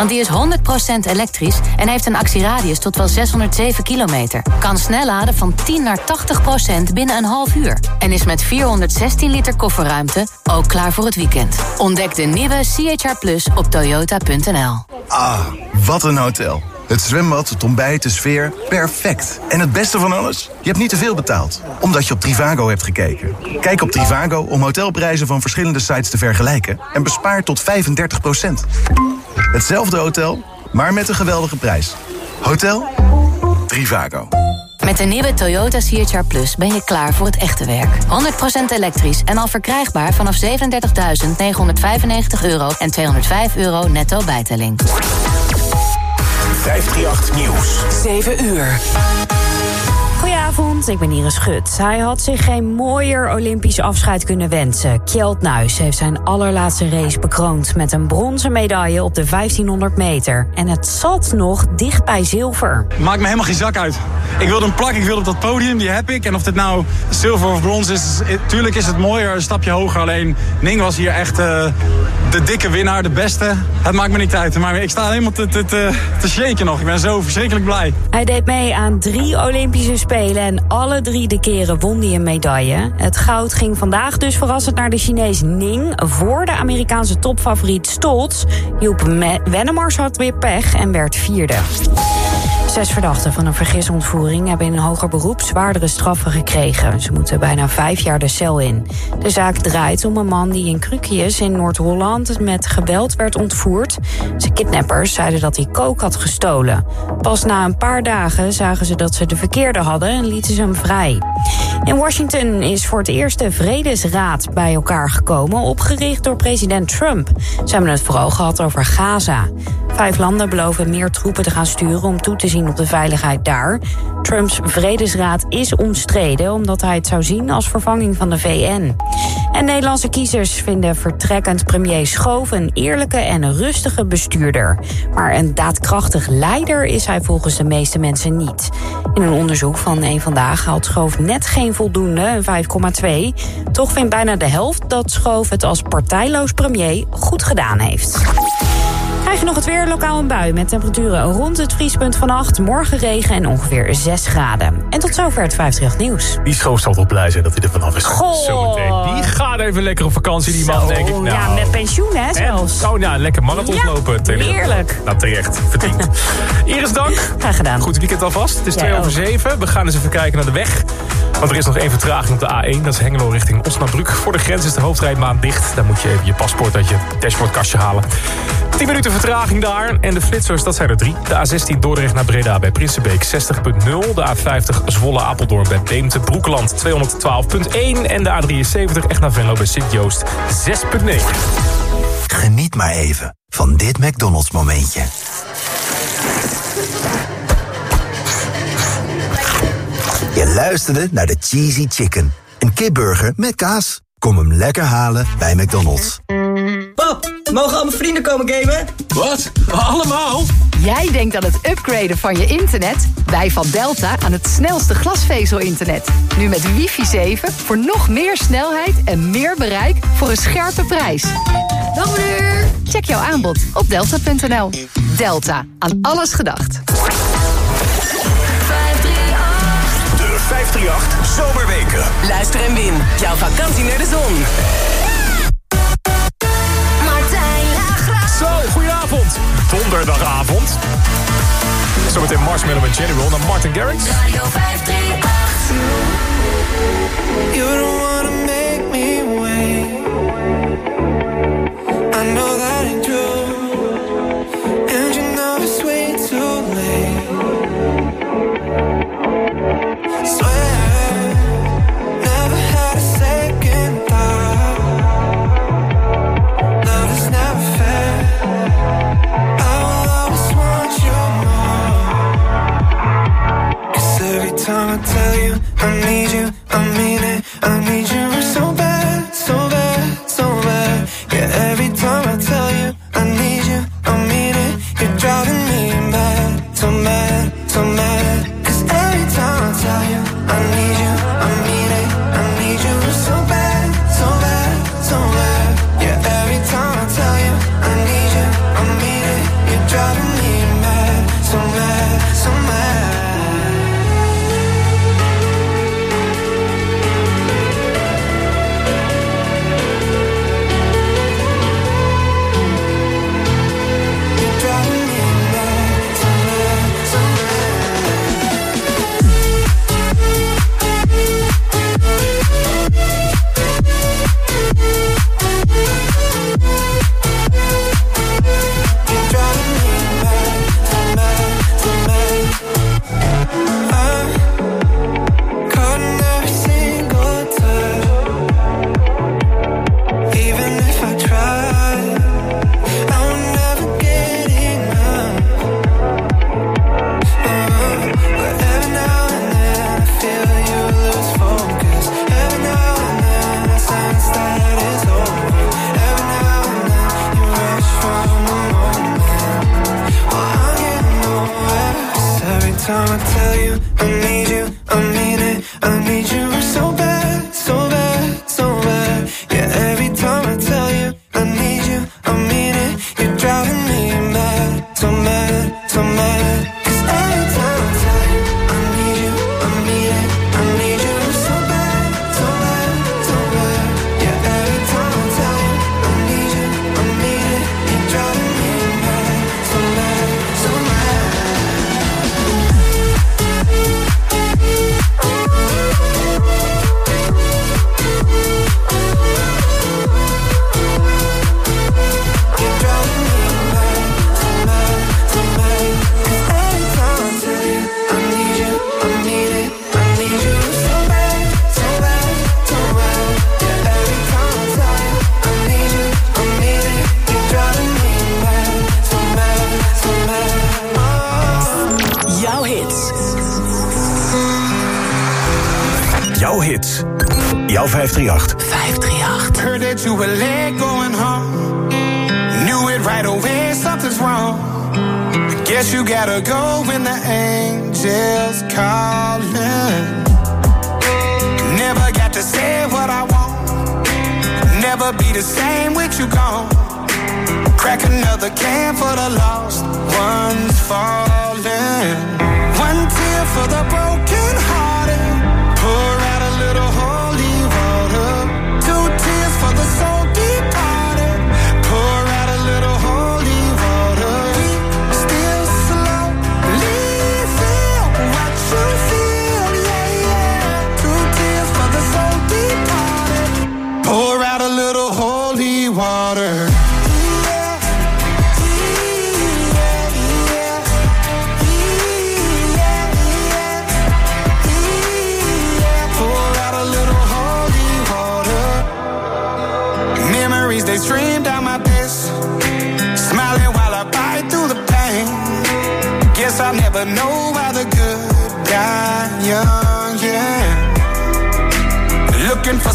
Want die is 100% elektrisch en heeft een actieradius tot wel 607 kilometer. Kan snel laden van 10 naar 80% binnen een half uur. En is met 416 liter kofferruimte ook klaar voor het weekend. Ontdek de nieuwe CHR Plus op toyota.nl. Ah, wat een hotel. Het zwembad, het ontbijt, de sfeer, perfect. En het beste van alles? Je hebt niet te veel betaald, omdat je op Trivago hebt gekeken. Kijk op Trivago om hotelprijzen van verschillende sites te vergelijken... en bespaar tot 35% Hetzelfde hotel, maar met een geweldige prijs. Hotel Trivago. Met de nieuwe Toyota CHR Plus ben je klaar voor het echte werk. 100% elektrisch en al verkrijgbaar vanaf 37.995 euro en 205 euro netto bijtelling. 538 Nieuws. 7 uur. Goedenavond, ik ben Iris Schut. Hij had zich geen mooier Olympisch afscheid kunnen wensen. Kjeld Nuis heeft zijn allerlaatste race bekroond... met een bronzen medaille op de 1500 meter. En het zat nog dicht bij zilver. Maakt me helemaal geen zak uit. Ik wilde een plak, ik wilde op dat podium, die heb ik. En of dit nou zilver of brons is... tuurlijk is het mooier, een stapje hoger. Alleen Ning was hier echt uh, de dikke winnaar, de beste. Het maakt me niet uit, maar ik sta helemaal te, te, te, te shaken nog. Ik ben zo verschrikkelijk blij. Hij deed mee aan drie Olympische Spelen... en alle drie de keren won hij een medaille. Het goud ging vandaag dus verrassend naar de Chinees Ning... voor de Amerikaanse topfavoriet Stoltz. Joep Wennemars had weer pech en werd vierde. Zes verdachten van een vergisontvoering hebben in een hoger beroep zwaardere straffen gekregen. Ze moeten bijna vijf jaar de cel in. De zaak draait om een man die in Krukius in Noord-Holland met geweld werd ontvoerd. Zijn kidnappers zeiden dat hij kook had gestolen. Pas na een paar dagen zagen ze dat ze de verkeerde hadden en lieten ze hem vrij. In Washington is voor het eerst de Vredesraad bij elkaar gekomen, opgericht door president Trump. Ze hebben het vooral gehad over Gaza. Vijf landen beloven meer troepen te gaan sturen om toe te zien op de veiligheid daar. Trumps Vredesraad is omstreden omdat hij het zou zien als vervanging van de VN. En Nederlandse kiezers vinden vertrekkend premier Schoof een eerlijke en rustige bestuurder. Maar een daadkrachtig leider is hij volgens de meeste mensen niet. In een onderzoek van een vandaag haalt Schoof net geen voldoende, 5,2. Toch vindt bijna de helft dat Schoof het als partijloos premier goed gedaan heeft. Krijg je nog het weer, lokaal een bui met temperaturen rond het vriespunt van 8. Morgen regen en ongeveer 6 graden. En tot zover het 50 nieuws. Die schoof zal toch blij zijn dat hij er vanaf is. Goh. Zometeen. Die gaat even lekker op vakantie, die man, denk ik. Nou. Ja, met pensioen hè zelfs. Oh ja, lekker marathon Ja, lopen. heerlijk. Nou, terecht. Verdiend. Iris, dank. Graag gedaan. Goed weekend alvast. Het is 2 over. 7. We gaan eens even kijken naar de weg. Want er is nog één vertraging op de A1. Dat is Hengelo richting Osnabrück. Voor de grens is de hoofdrijbaan dicht. Dan moet je even je paspoort uit je dashboardkastje halen. 10 minuten vertraging daar. En de flitsers, dat zijn er drie. De A16 Dordrecht naar Breda bij Prinsenbeek 60.0. De A50 Zwolle-Apeldoorn bij Beemte Broekland 212.1. En de A73 echt naar Venlo bij Sint-Joost 6.9. Geniet maar even van dit McDonald's momentje. Luisterde naar de Cheesy Chicken. Een kipburger met kaas. Kom hem lekker halen bij McDonald's. Pap, mogen al mijn vrienden komen gamen? Wat? Allemaal? Jij denkt aan het upgraden van je internet? Wij van Delta aan het snelste glasvezel-internet. Nu met wifi 7 voor nog meer snelheid en meer bereik voor een scherpe prijs. Dag meneer! Check jouw aanbod op delta.nl. Delta, aan alles gedacht. Vakantiejacht Zomerweken. Luister en win. Jouw vakantie naar de zon. Martijn Lagra. Zo, goedenavond. Donderdagavond. Zometeen Marshmallow en General naar Martin Garrix. Radio 538. Need you lost ones falling. One tear for the broken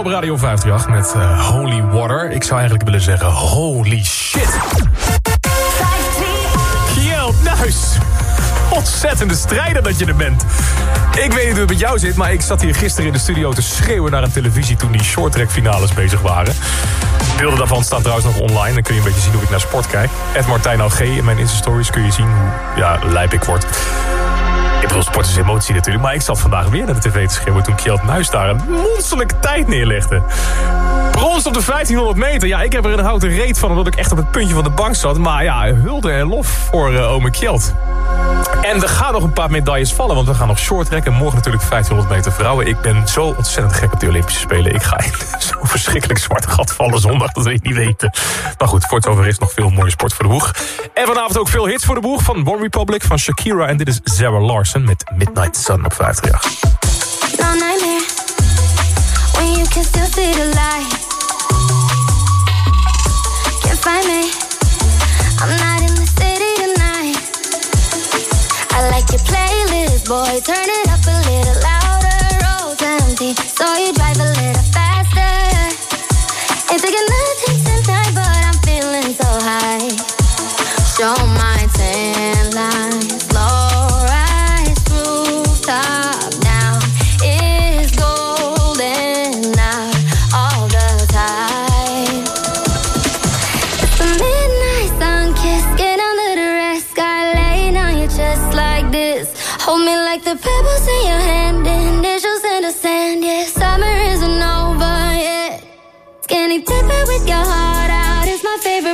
op Radio 538 met eh, Holy Water. Ik zou eigenlijk willen zeggen holy shit. Kjeld Nuis. Ontzettende strijder dat je er bent. Ik weet niet hoe het met jou zit, maar ik zat hier gisteren in de studio te schreeuwen naar een televisie toen die shorttrack finales bezig waren. Beelden daarvan staan trouwens nog online. Dan kun je een beetje zien hoe ik naar sport kijk. Ed Martijn LG in mijn Insta-stories kun je zien hoe ja, lijp ik word. Ik bedoel, sport is emotie natuurlijk. Maar ik zat vandaag weer naar de tv te schreeuwen toen Kjeld Nuis daar een monsterlijke tijd neerlegde. Brons op de 1500 meter. Ja, ik heb er een houten reet van omdat ik echt op het puntje van de bank zat. Maar ja, hulde en lof voor uh, ome Kjeld. En er gaan nog een paar medailles vallen, want we gaan nog short trekken. Morgen natuurlijk 1500 meter vrouwen. Ik ben zo ontzettend gek op de Olympische Spelen. Ik ga in zo'n verschrikkelijk zwart gat vallen zondag, dat wil ik niet weten. Maar goed, voor het zover is nog veel mooie sport voor de boeg. En vanavond ook veel hits voor de boeg van One Republic, van Shakira. En dit is Sarah Larson met Midnight Sun op 538. Can still see the light. Can't find me. I'm not in the city tonight. I like your playlist, boy. Turn it up a little louder. Roads empty, so you drive a little faster. Taking nothing but I'm feeling so high. Show my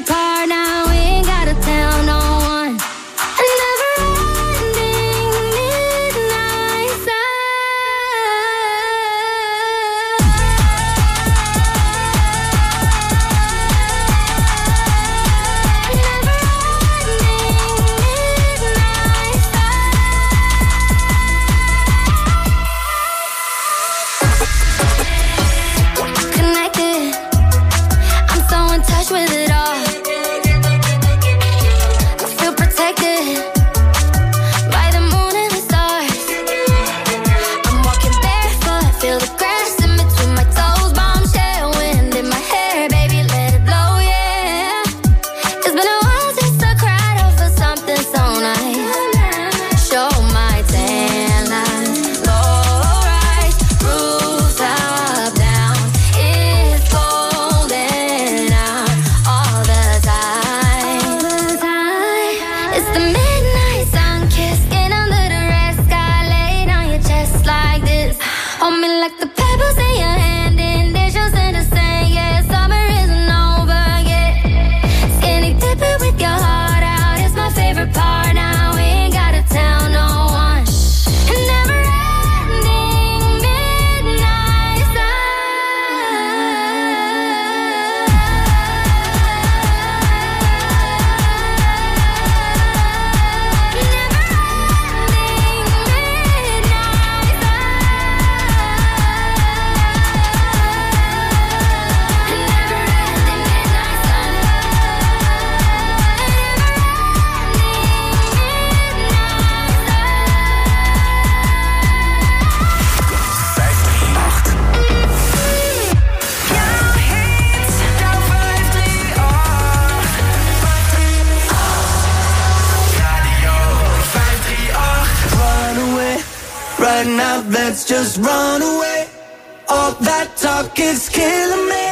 heart now, let's just run away. All that talk is killing me.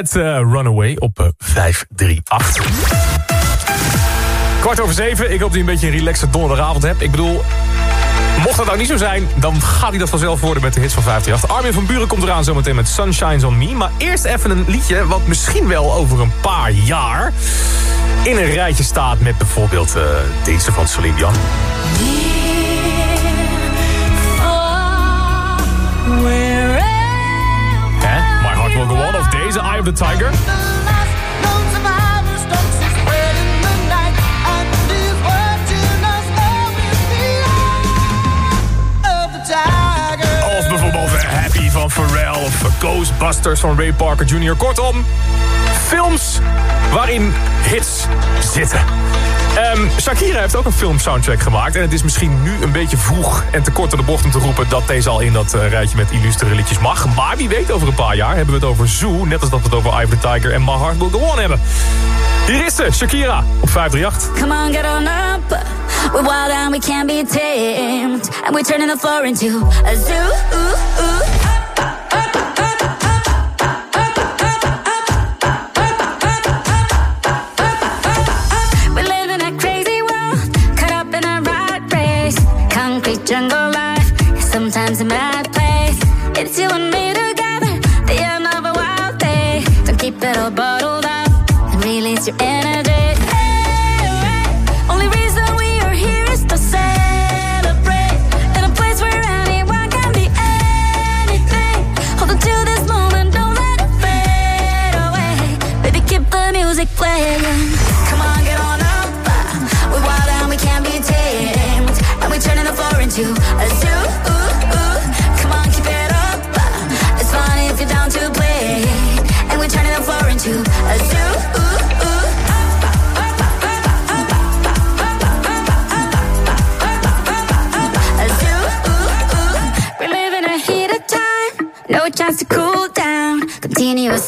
Met eh, Runaway op eh, 538. Kwart over zeven. Ik hoop dat je een beetje een relaxe donderdagavond hebt. Ik bedoel, mocht dat nou niet zo zijn... dan gaat hij dat vanzelf worden met de hits van 538. Armin van Buren komt eraan zometeen met Sunshines on Me. Maar eerst even een liedje wat misschien wel over een paar jaar... in een rijtje staat met bijvoorbeeld eh deze van Celine Dion. Hè? My Heart Will Go On deze Eye of the Tiger. Of bijvoorbeeld Happy van Pharrell of Ghostbusters van Ray Parker Jr. Kortom, films waarin hits zitten. Ehm, Shakira heeft ook een film soundtrack gemaakt. En het is misschien nu een beetje vroeg en te kort aan de bocht om te roepen... dat deze al in dat eh, rijtje met illustere liedjes mag. Maar wie weet, over een paar jaar hebben we het over Zoo... net als dat we het over the Tiger en My Heart Will hebben. Hier is ze, Shakira, op 538. Come on, get on up. We're wild and we can't be tamed. And we're turning the floor into a zoo. Ooh, ooh. Jungle life, sometimes a mad place. It's you and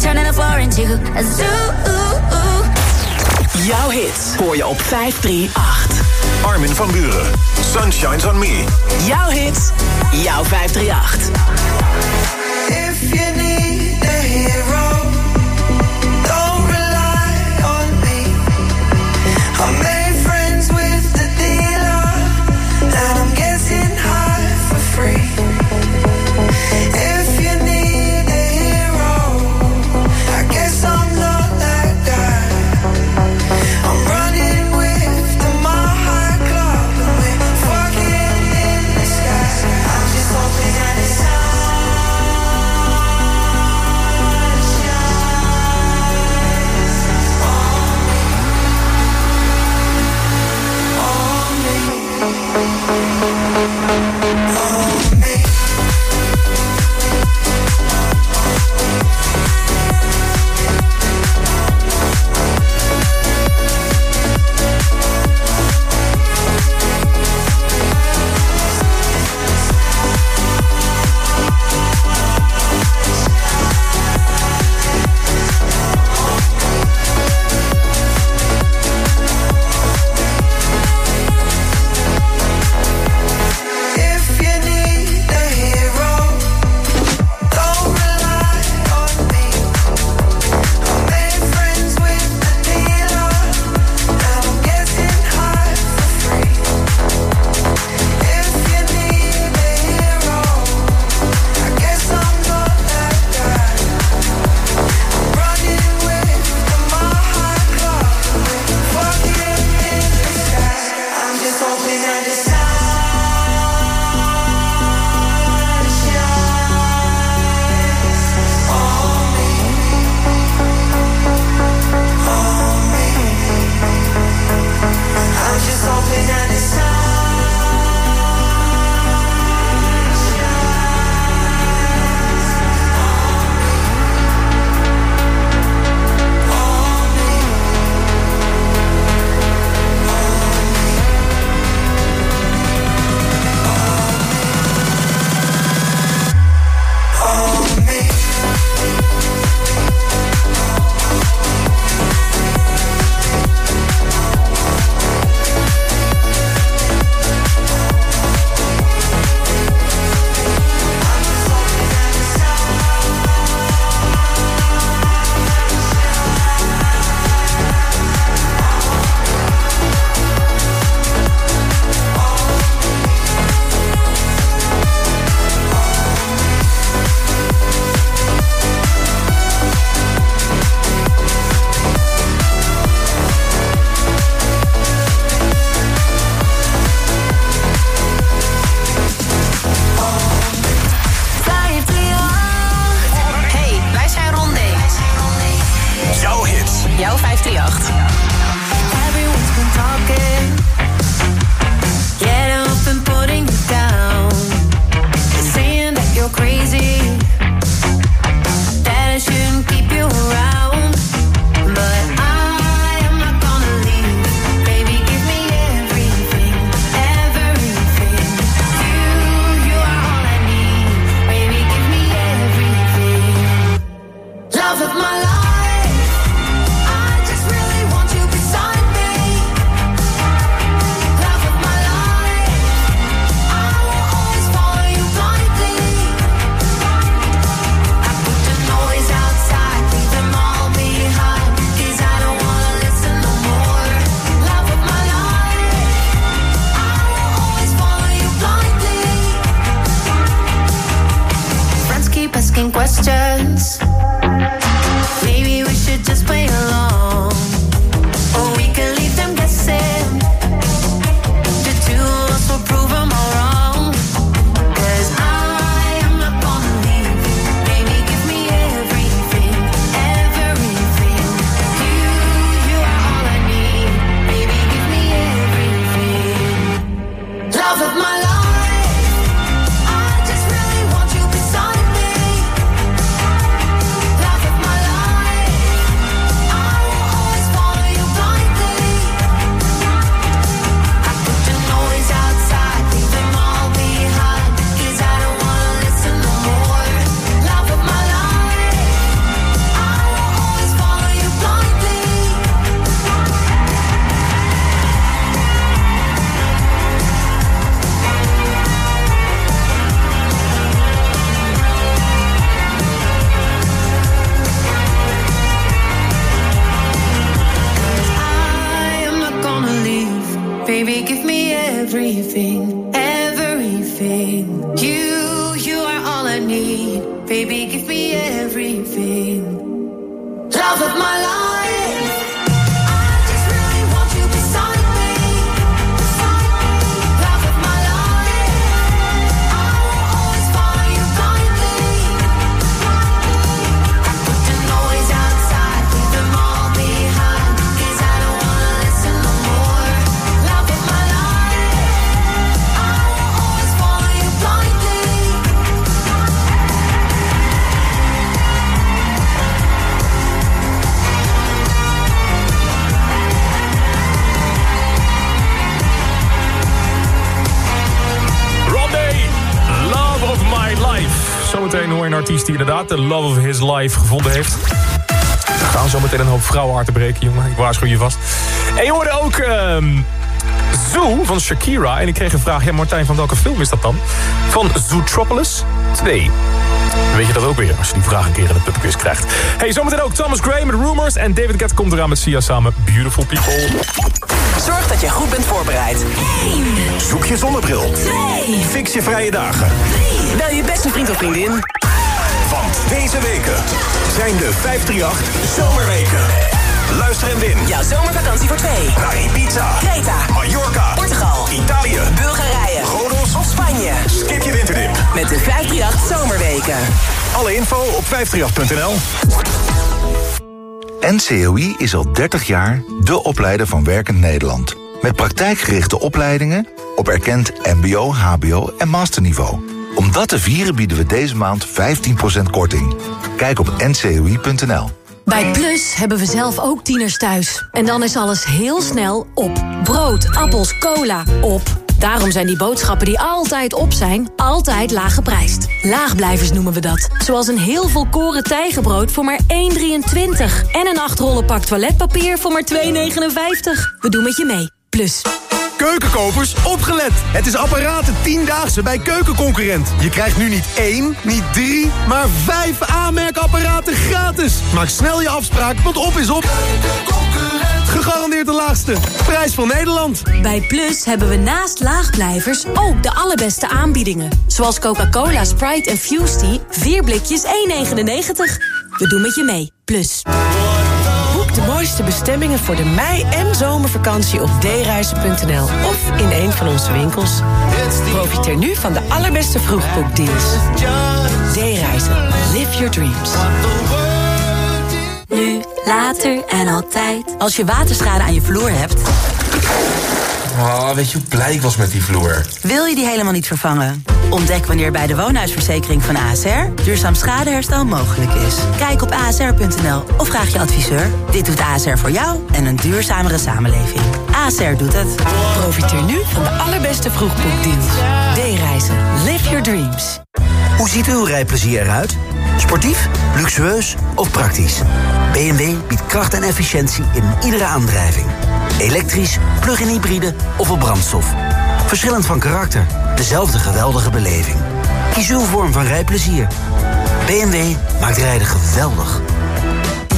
turning the floor into a zoo. Jouw hits hoor je op 538. Armin van Buren. Sunshines on me. Jouw hits. Jouw 538. Inderdaad de love of his life gevonden heeft. We gaan zo meteen een hoop vrouwenharten breken, jongen. Ik waarschuw je vast. En je hoorde ook ehm Zoo van Shakira. En ik kreeg een vraag, ja Martijn, van welke film is dat dan? Van Zootropolis 2. Weet je dat ook weer, als je die vraag een keer in de pubquiz krijgt. Hey, zometeen ook Thomas Gray met Rumors. En David Guetta komt eraan met Sia samen. Beautiful People. Zorg dat je goed bent voorbereid. Zoek je zonnebril. Fix je vrije dagen. Bel je beste vriend of vriendin. Want deze weken zijn de 538 Zomerweken. Luister en win. Jouw zomervakantie voor twee. Naar Ibiza, Creta, Mallorca, Portugal, Italië, Bulgarije, Rodos of Spanje. Skip je winterdip. Met de 538 Zomerweken. Alle info op 538.nl. NCOI is al 30 jaar de opleider van Werkend Nederland. Met praktijkgerichte opleidingen op erkend mbo, hbo en masterniveau. Om dat te vieren bieden we deze maand 15% korting. Kijk op ncoi.nl. Bij Plus hebben we zelf ook tieners thuis. En dan is alles heel snel op. Brood, appels, cola, op. Daarom zijn die boodschappen die altijd op zijn, altijd laag geprijsd. Laagblijvers noemen we dat. Zoals een heel volkoren tijgenbrood voor maar 1,23. En een 8 rollen pak toiletpapier voor maar 2,59. We doen met je mee. Plus. Keukenkopers, opgelet! Het is apparaten 10-daagse bij Keukenconcurrent. Je krijgt nu niet één, niet drie, maar vijf aanmerkapparaten gratis. Maak snel je afspraak, want op is op. Gegarandeerd de laagste. Prijs van Nederland. Bij Plus hebben we naast laagblijvers ook de allerbeste aanbiedingen. Zoals Coca-Cola, Sprite en Fusty. 4 blikjes 1,99. We doen met je mee. Plus. De mooiste bestemmingen voor de mei- en zomervakantie op dereizen.nl of in een van onze winkels. Profiteer nu van de allerbeste vroegboekdeals. D-reizen. Live your dreams. Nu, later en altijd. Als je waterschade aan je vloer hebt... Oh, weet je hoe blij ik was met die vloer? Wil je die helemaal niet vervangen? Ontdek wanneer bij de woonhuisverzekering van ASR duurzaam schadeherstel mogelijk is. Kijk op asr.nl of vraag je adviseur. Dit doet ASR voor jou en een duurzamere samenleving. ASR doet het. Profiteer nu van de allerbeste vroegboekdeals. D-reizen. Live your dreams. Hoe ziet uw rijplezier eruit? Sportief, luxueus of praktisch? BMW biedt kracht en efficiëntie in iedere aandrijving. Elektrisch, plug-in hybride of op brandstof. Verschillend van karakter, dezelfde geweldige beleving. Kies uw vorm van rijplezier. BMW maakt rijden geweldig.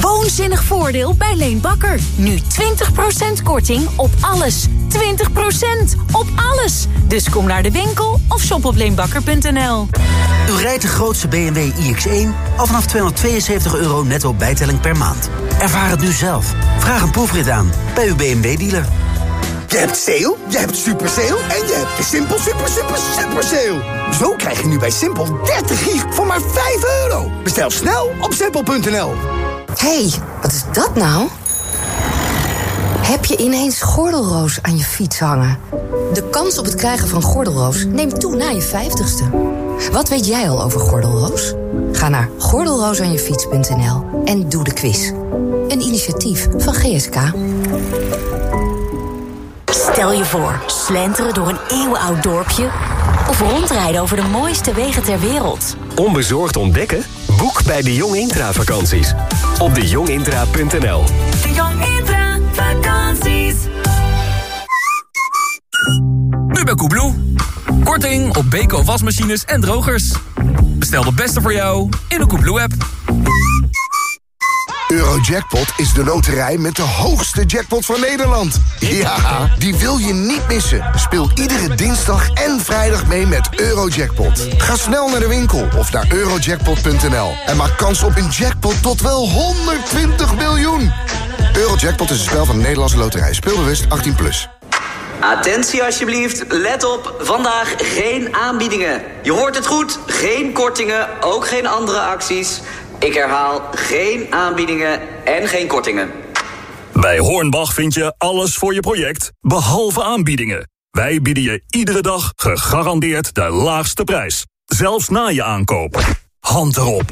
Woonzinnig voordeel bij Leen Bakker. Nu 20% korting op alles. 20% op alles. Dus kom naar de winkel of shop op leenbakker.nl. U rijdt de grootste BMW iX1 al vanaf 272 euro netto bijtelling per maand. Ervaar het nu zelf. Vraag een proefrit aan bij uw BMW-dealer. Je hebt sale, je hebt super sale en je hebt de Simpel super super super sale. Zo krijg je nu bij Simpel 30 gig voor maar 5 euro. Bestel snel op simpel.nl. hey, wat is dat nou? Heb je ineens gordelroos aan je fiets hangen? De kans op het krijgen van gordelroos neemt toe na je 50ste. Wat weet jij al over gordelroos? Ga naar gordelroosaanjefiets.nl en doe de quiz. Een initiatief van GSK. Stel je voor, slenteren door een eeuwenoud dorpje... of rondrijden over de mooiste wegen ter wereld. Onbezorgd ontdekken? Boek bij de Jong Intra vakanties. Op dejongintra.nl De Jong Intra vakanties. Nu bij Koebloe. Korting op Beko wasmachines en drogers. Bestel de beste voor jou in de Koebloe-app. Eurojackpot is de loterij met de hoogste jackpot van Nederland. Ja, die wil je niet missen. Speel iedere dinsdag en vrijdag mee met Eurojackpot. Ga snel naar de winkel of naar eurojackpot.nl en maak kans op een jackpot tot wel 120 miljoen. Eurojackpot is een spel van de Nederlandse loterij. Speelbewust 18+. Plus. Attentie alsjeblieft, let op, vandaag geen aanbiedingen. Je hoort het goed, geen kortingen, ook geen andere acties. Ik herhaal, geen aanbiedingen en geen kortingen. Bij Hornbach vind je alles voor je project, behalve aanbiedingen. Wij bieden je iedere dag gegarandeerd de laagste prijs. Zelfs na je aankoop. Hand erop.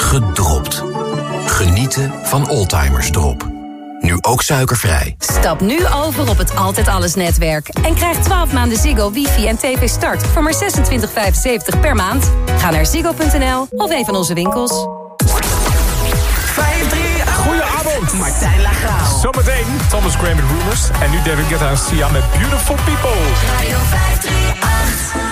gedropt. Genieten van Oldtimers Drop. Nu ook suikervrij. Stap nu over op het Altijd Alles netwerk. En krijg 12 maanden Ziggo, wifi en tv start voor maar 26,75 per maand. Ga naar ziggo.nl of een van onze winkels. Goedenavond. Martijn Lagraal. Zometeen Thomas Gray met Rumors. En nu David Guetta en Sia met Beautiful People. Radio 538.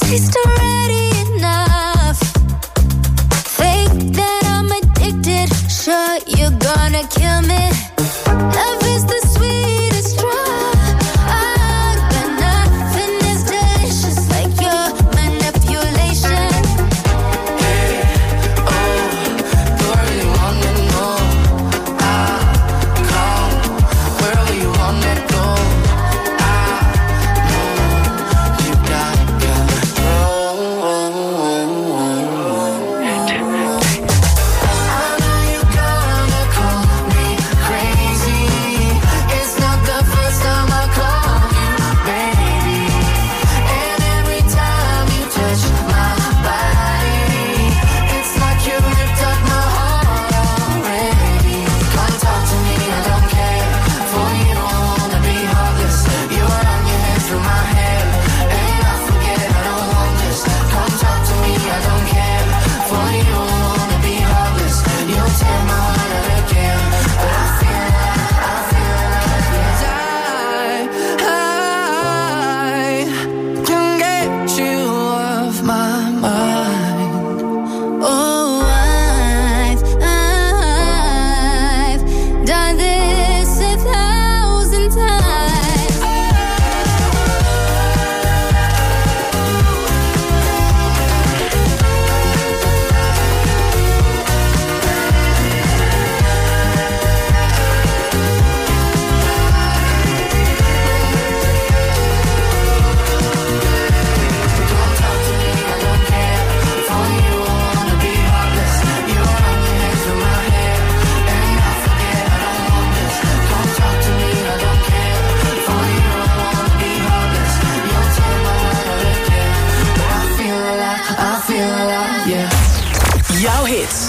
twist around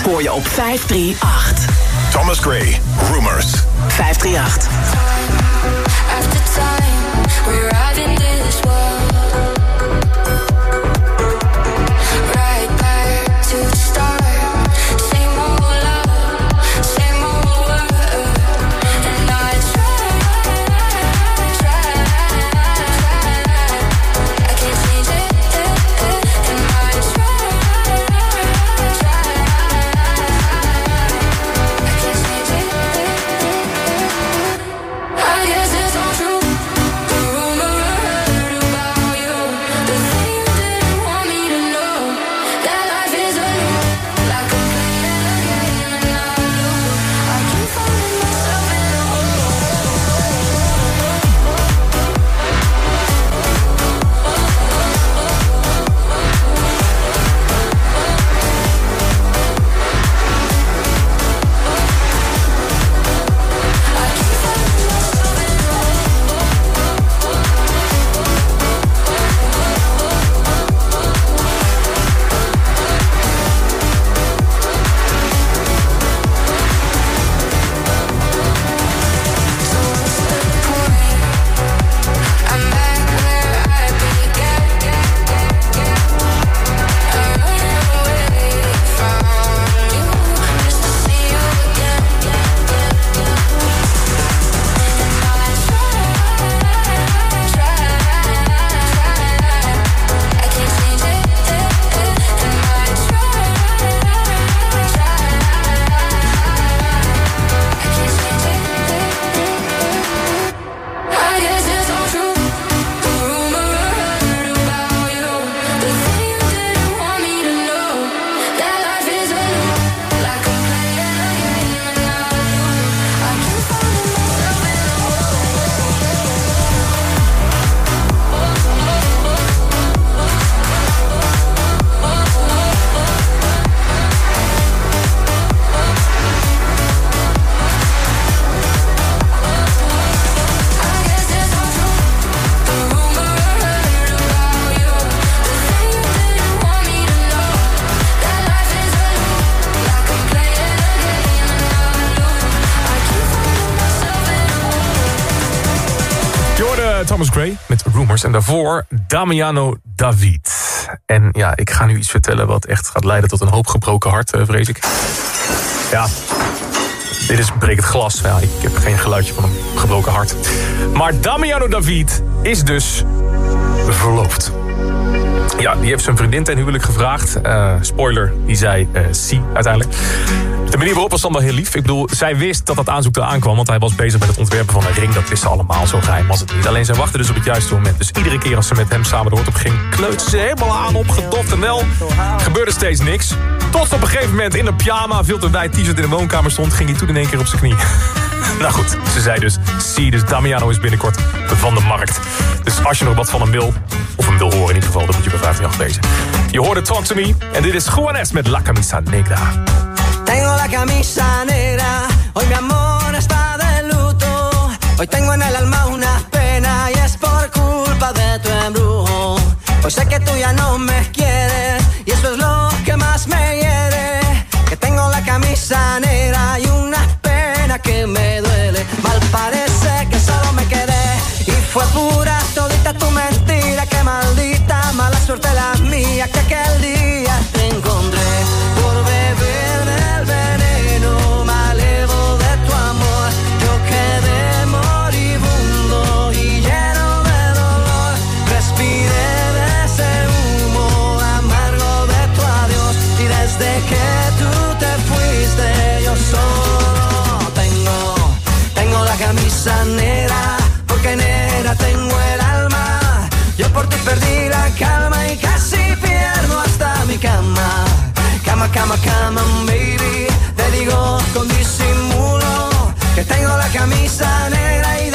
Voor je op 538. Thomas Gray, Rumors. 538. En daarvoor Damiano David. En ja, ik ga nu iets vertellen wat echt gaat leiden tot een hoop gebroken hart, eh, vrees ik. Ja, dit is Breek het Glas. Ja, ik heb geen geluidje van een gebroken hart. Maar Damiano David is dus verloofd. Ja, die heeft zijn vriendin ten huwelijk gevraagd. Uh, spoiler, die zei uh, uiteindelijk. De manier waarop was dan wel heel lief. Ik bedoel, zij wist dat dat aanzoek eraan kwam... want hij was bezig met het ontwerpen van een ring. Dat wisten ze allemaal, zo geheim was het niet. Alleen zij wachtte dus op het juiste moment. Dus iedere keer als ze met hem samen de hoort op ging... kleuterde ze helemaal aan, opgedoft en wel. Gebeurde steeds niks. Tot op een gegeven moment in een pyjama... veel te wijd t-shirt in de woonkamer stond... ging hij toen in één keer op zijn knie. nou goed, ze zei dus... zie, dus Damiano is binnenkort van de markt. Dus als je nog wat van hem wil... of hem wil horen in ieder geval... dan moet je bij 58 wezen. Je hoorde Talk To Me... en dit is Juanes met La Camisa Negra. Tengo la camisa negra, hoy mi amor está de luto. Hoy tengo en el alma una pena y es por culpa de tu embrujo. Hoy sé que tú ya no me quieres cama, baby. Te digo con disimulo que tengo la camisa negra y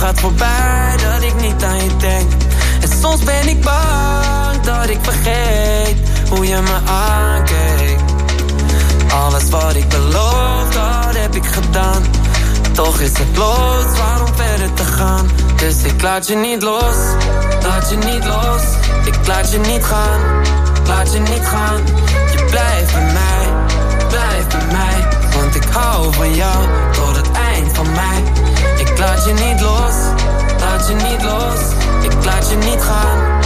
gaat voorbij dat ik niet aan je denk. En soms ben ik bang dat ik vergeet hoe je me aankeek. Alles wat ik beloofd had heb ik gedaan. Toch is het los, waarom verder te gaan? Dus ik laat je niet los, laat je niet los. Ik laat je niet gaan, laat je niet gaan. Je blijft bij mij, blijf bij mij. Want ik hou van jou tot het eind van mij. Laat je niet los, laat je niet los. Ik laat je niet gaan,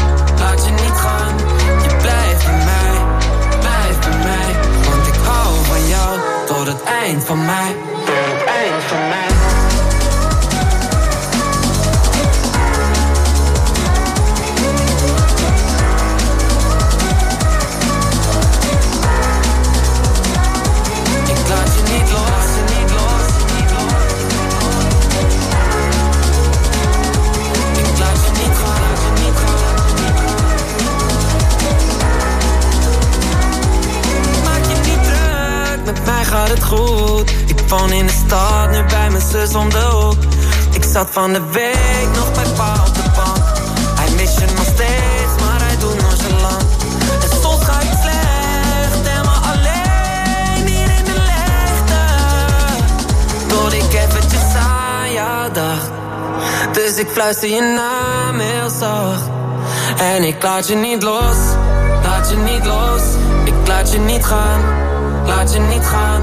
zat van de week nog bij pa op de bank. Hij mist je nog steeds, maar hij doet nonchalant. En soms ga ik slecht en alleen hier in de leegte. Tot ik eventjes aan jou dacht. Dus ik fluister je naam heel zacht. En ik laat je niet los, laat je niet los. Ik laat je niet gaan, laat je niet gaan.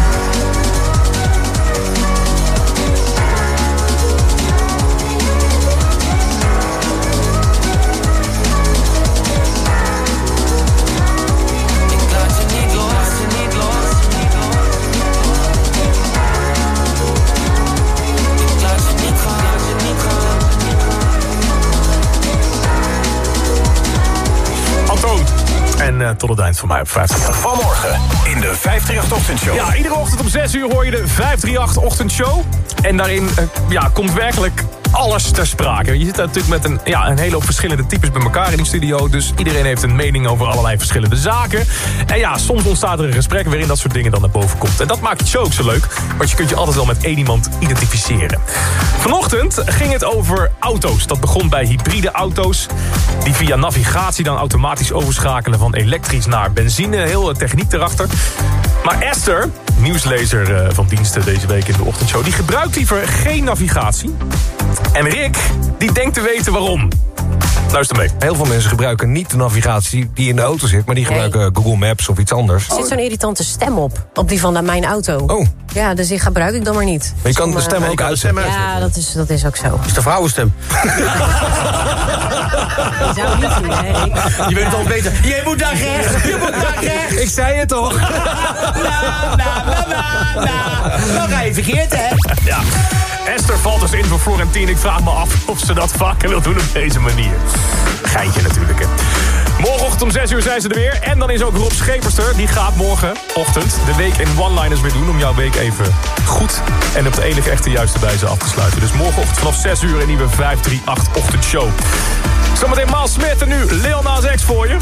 En eh, tot het eind van mij op 50. Vanmorgen in de 538-ochtendshow. Ja, iedere ochtend om 6 uur hoor je de 538-ochtendshow. En daarin eh, ja, komt werkelijk alles ter sprake. Je zit natuurlijk met een, ja, een hele hoop verschillende types bij elkaar in die studio. Dus iedereen heeft een mening over allerlei verschillende zaken. En ja, soms ontstaat er een gesprek waarin dat soort dingen dan naar boven komt. En dat maakt het show ook zo leuk. Want je kunt je altijd wel met één iemand identificeren. Vanochtend ging het over auto's. Dat begon bij hybride auto's. Die via navigatie dan automatisch overschakelen van elektrisch naar benzine. Heel de techniek erachter. Maar Esther, nieuwslezer eh, van diensten deze week in de ochtendshow... die gebruikt liever geen navigatie. En Rick, die denkt te weten waarom. Luister mee. Heel veel mensen gebruiken niet de navigatie die in de auto zit... maar die gebruiken Google Maps of iets anders. Er zit zo'n irritante stem op, op die van de- mijn auto. Oh. Ja, dus die gebruik ik dan maar niet. Maar je kan de Om, stem eh, ook uitzetten. Ja, dat is, dat is ook zo. is de vrouwenstem. Je zou niet doen, hè? Je weet het al beter. Je moet daar rechts, je moet daar rechts. Ik zei het toch. Dan ga je verkeerd, hè? Ja. Esther valt dus in voor Florentine. Ik vraag me af of ze dat vaker wil doen op deze manier. Geintje natuurlijk, hè. Morgenochtend om 6 uur zijn ze er weer. En dan is ook Rob Scheperster. Die gaat morgenochtend de week in one-liners weer doen... om jouw week even goed en op de enige echte juiste wijze af te sluiten. Dus morgenochtend vanaf 6 uur een nieuwe 538-ochtendshow. Zometeen Maal Smit en nu Lil Nas X voor je.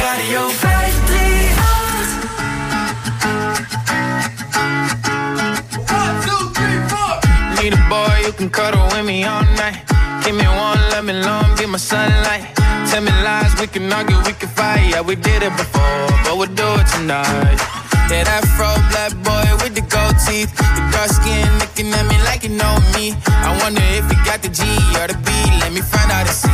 Radio 538. Need a boy you can cuddle with me all night. Give me one, let me long, be my sunlight. Tell me lies, we can argue, we can fight. Yeah, we did it before, but we'll do it tonight. Yeah, that fro black boy with the gold teeth. The dark skin looking at me like you know me. I wonder if you got the G or the B. Let me find out and see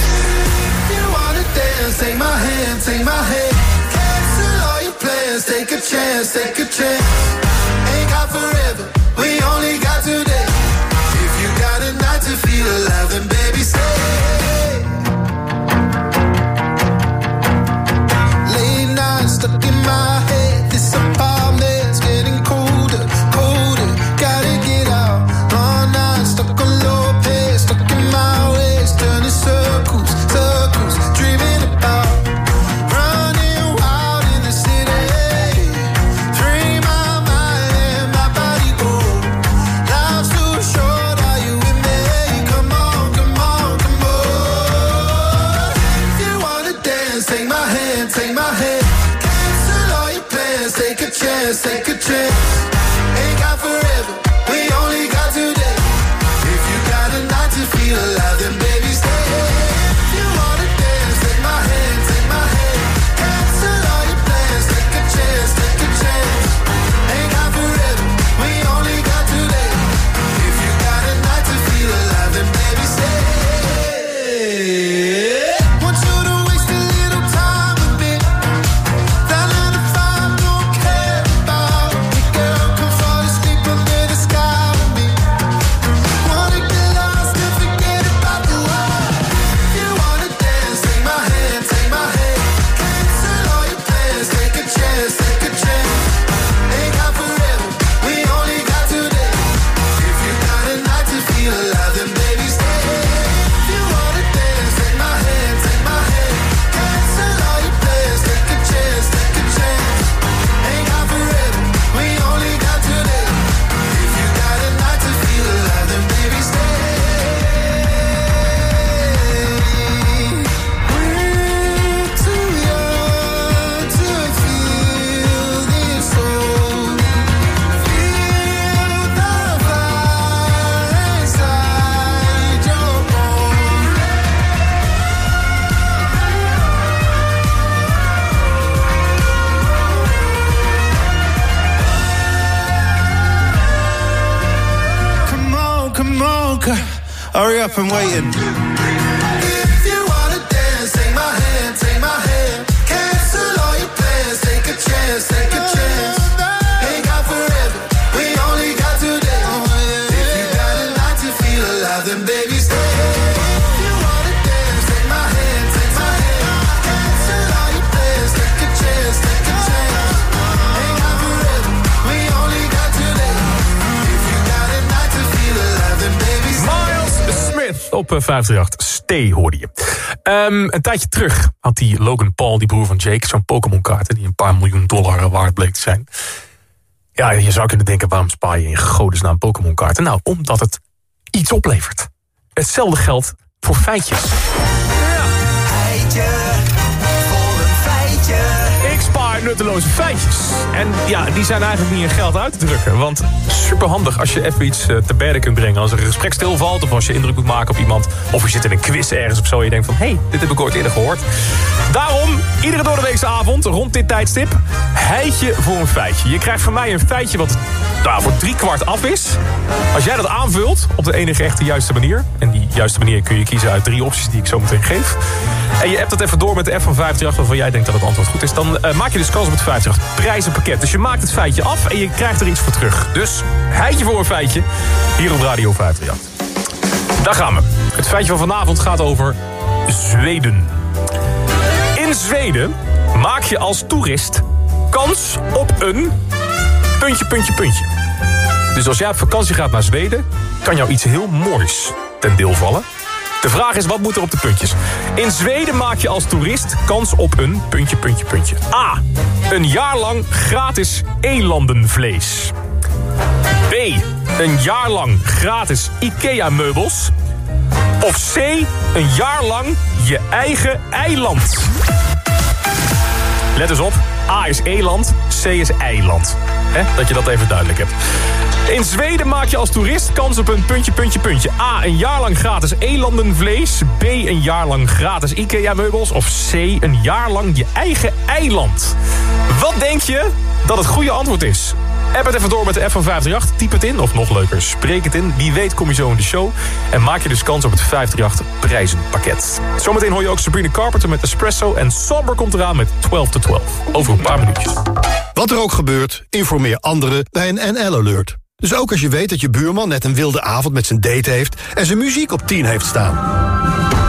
hand, take my hand. Cancel all your plans, take a chance, take a chance. Ain't got forever, up and waiting. 538. Stay hoorde je. Ehm, een tijdje terug had die Logan Paul, die broer van Jake... zo'n Pokémon-kaarten die een paar miljoen dollar eh, waard bleek te zijn. Ja, je zou kunnen denken, waarom spaar je in godesnaam Pokémon-kaarten? Nou, omdat het iets oplevert. Hetzelfde geldt voor feitjes. Feitje, voor een feitje. Nutteloze feitjes. En ja, die zijn eigenlijk niet in geld uit te drukken. Want superhandig als je even iets eh, te berden kunt brengen. Als er een gesprek stilvalt of als je indruk moet maken op iemand. Of je zit in een quiz ergens of zo en je denkt van... hé, hey, dit heb ik ooit eerder gehoord. Daarom, iedere doordeweekse avond rond dit tijdstip... heitje voor een feitje. Je krijgt van mij een feitje wat nou, voor drie kwart af is. Als jij dat aanvult op de enige echte juiste manier... en die juiste manier kun je kiezen uit drie opties die ik zo meteen geef... en je hebt dat even door met de F van 538 waarvan jij denkt dat het antwoord goed is... dan eh, maak je dus kans op het 538 prijzenpakket. Dus je maakt het feitje af en je krijgt er iets voor terug. Dus heitje voor een feitje hier op Radio 538. Daar gaan we. Het feitje van vanavond gaat over Zweden. In Zweden maak je als toerist kans op een puntje, puntje, puntje. Dus als jij op vakantie gaat naar Zweden, kan jou iets heel moois ten deel vallen. De vraag is, wat moet er op de puntjes? In Zweden maak je als toerist kans op een puntje, puntje, puntje. A. Een jaar lang gratis elandenvlees. B. Een jaar lang gratis IKEA-meubels. Of C. Een jaar lang je eigen eiland. Let eens op. A is eland, C is eiland. Dat je dat even duidelijk hebt. In Zweden maak je als toerist kans op een puntje, puntje, puntje. A, een jaar lang gratis elandenvlees. B, een jaar lang gratis IKEA-meubels. Of C, een jaar lang je eigen eiland. Wat denk je dat het goede antwoord is? App het even door met de app van 538. Typ het in, of nog leuker, spreek het in. Wie weet kom je zo in de show. En maak je dus kans op het 538 prijzenpakket. Zometeen hoor je ook Sabrina Carpenter met Espresso. En Somber komt eraan met 12 to 12. Over een paar minuutjes. Wat er ook gebeurt, informeer anderen bij een NL-alert. Dus ook als je weet dat je buurman net een wilde avond met zijn date heeft... en zijn muziek op 10 heeft staan.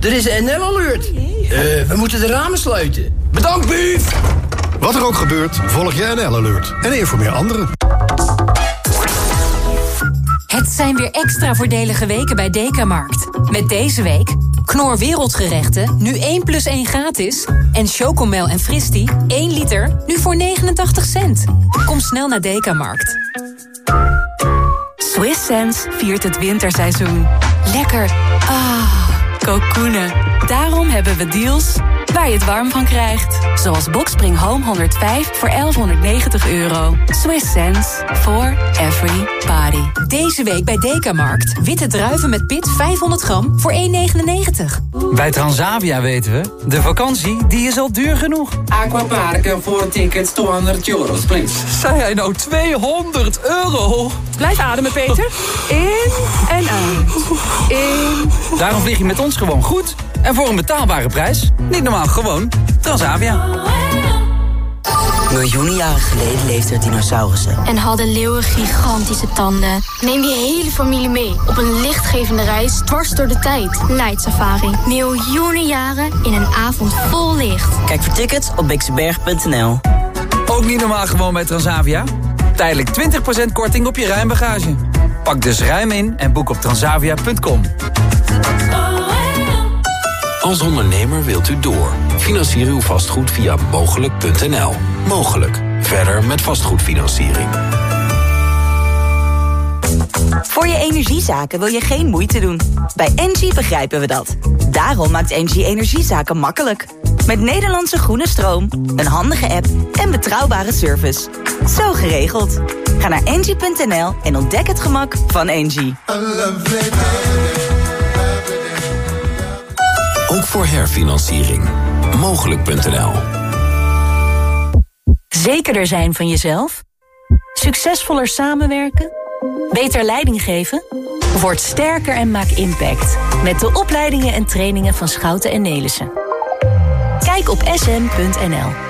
Er is een NL-alert. Eh, we moeten de ramen sluiten. Bedankt, Bief! Wat er ook gebeurt, volg je NL-alert. En informeer anderen. Het zijn weer extra voordelige weken bij Dekamarkt. Met deze week Knor Wereldgerechten, nu 1 plus 1 gratis. En Chocomel en Fristi, 1 liter, nu voor 89 cent. Kom snel naar Dekamarkt. Swiss Sense viert het winterseizoen. Lekker. Ah, kokoenen. Daarom hebben we deals waar je het warm van krijgt. Zoals Boxspring Home 105 voor 1190 euro. Swiss sense for every body. Deze week bij Dekamarkt. Witte druiven met pit 500 gram voor 1,99. Bij Transavia weten we, de vakantie die is al duur genoeg. Aquaparken voor tickets 200 euros, please. Zei hij nou 200 euro? Blijf ademen, Peter. In en uit. In. Daarom vlieg je met ons gewoon goed. En voor een betaalbare prijs. Niet normaal, gewoon Transavia. Miljoenen jaren geleden leefden er dinosaurussen. En hadden leeuwen gigantische tanden. Neem je hele familie mee op een lichtgevende reis dwars door de tijd. Light Safari. Miljoenen jaren in een avond vol licht. Kijk voor tickets op bixenberg.nl. Ook niet normaal gewoon bij Transavia? Tijdelijk 20% korting op je ruimbagage. Pak dus ruim in en boek op transavia.com. Als ondernemer wilt u door. Financier uw vastgoed via mogelijk.nl. Mogelijk. Verder met vastgoedfinanciering. Voor je energiezaken wil je geen moeite doen. Bij Engie begrijpen we dat. Daarom maakt Engie energiezaken makkelijk. Met Nederlandse groene stroom, een handige app en betrouwbare service. Zo geregeld. Ga naar engie.nl en ontdek het gemak van Engie. Ook voor herfinanciering. Mogelijk.nl Zekerder zijn van jezelf? Succesvoller samenwerken? Beter leiding geven? Word sterker en maak impact. Met de opleidingen en trainingen van Schouten en Nelissen. Kijk op sm.nl.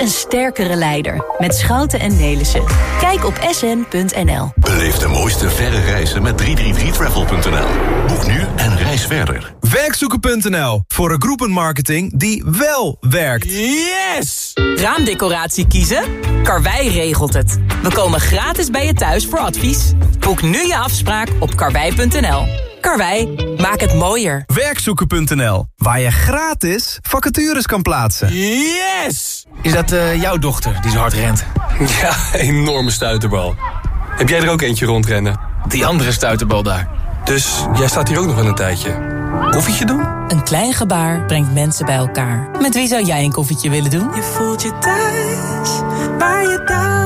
een sterkere leider met Schouten en Nelissen. Kijk op sn.nl. Beleef de mooiste verre reizen met 333travel.nl. Boek nu en reis verder. Werkzoeken.nl voor een groepenmarketing die wel werkt. Yes! Raamdecoratie kiezen? Karwei regelt het. We komen gratis bij je thuis voor advies. Boek nu je afspraak op karwei.nl. Karwei, maak het mooier. Werkzoeken.nl, waar je gratis vacatures kan plaatsen. Yes! Is dat eh, jouw dochter die zo hard rent? Ja, enorme stuiterbal. Heb jij er ook eentje rondrennen? Die andere stuiterbal daar. Dus jij staat hier ook nog wel een tijdje. Koffietje doen? Een klein gebaar brengt mensen bij elkaar. Met wie zou jij een koffietje willen doen? Je voelt je thuis, waar je strikt.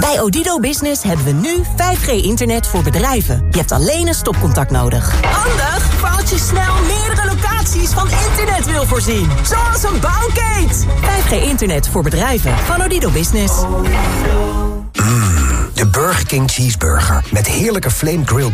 Bij Odido Business hebben we nu 5G-internet voor bedrijven. Je hebt alleen een stopcontact nodig. Handig voor als je snel meerdere locaties van internet wil voorzien. Zoals een bouwkeet. 5G-internet voor bedrijven van Odido Business. De Burger King Cheeseburger. Met heerlijke flame grilled